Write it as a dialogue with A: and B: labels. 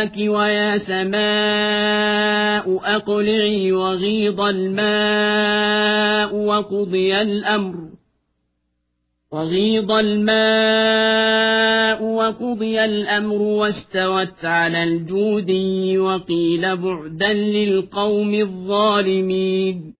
A: ماءك ويا سماء أقلعي وغيض الماء وقضي الأمر. وغيض الماء وقضي الأمر واستوت على الجودي وقيل بعدا للقوم الظالمين.